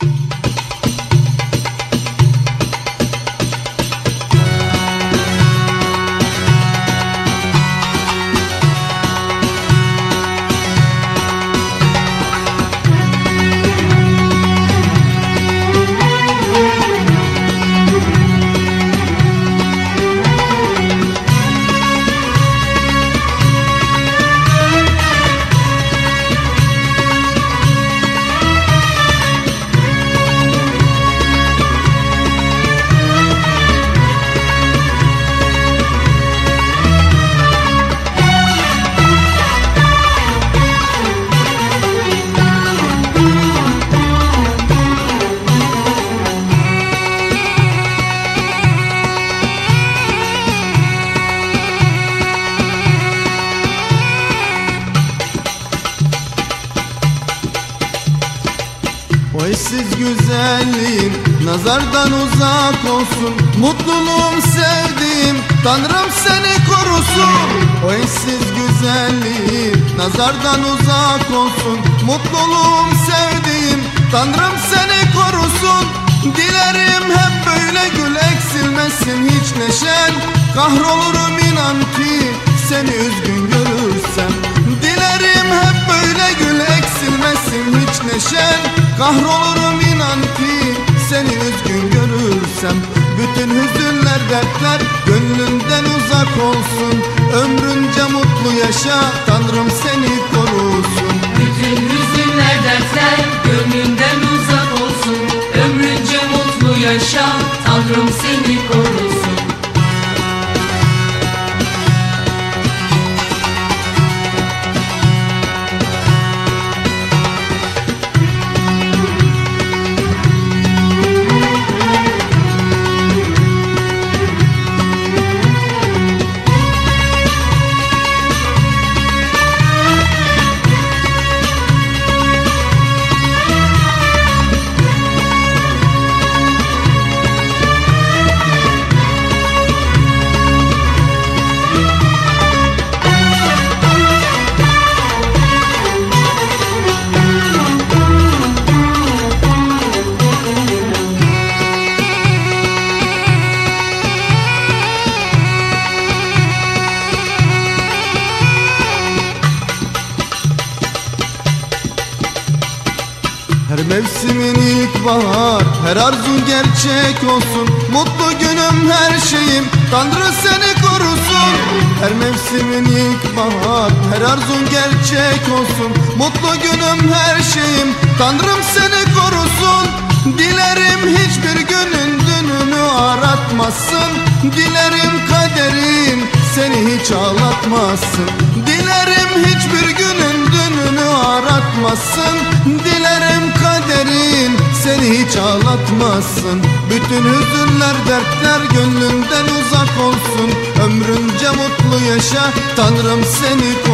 O eşsiz güzelliğin nazardan uzak olsun. Mutluluğum sevdiğim Tanrım seni korusun. O eşsiz güzelliğin nazardan uzak olsun. Mutluluğum sevdiğim Tanrım seni korusun. Dilerim hep böyle gül eksilmesin hiç neşen. Kahrolurum inan ki seni üzgün görürsem. Dilerim hep böyle gül eksilmesin hiç neşen. Kahrolurum görürsem Bütün hüzünler dertler gönlünden uzak olsun. Ömrünce mutlu yaşa mevsimin ilk bahar Her arzun gerçek olsun. Mutlu günüm her şeyim Tanrı seni korusun. Her mevsimin ilk bahar Her arzun gerçek olsun. Mutlu günüm her şeyim Tanrım seni korusun. Dilerim hiçbir günün dününü aratmasın. Dilerim kaderin seni hiç ağlatmasın. Dilerim hiçbir dününü aratmasın Dilerim kaderin seni hiç ağlatmasın. Bütün hüzünler dertler gönlünden uzak olsun. Ömrünce mutlu yaşa Tanrım seni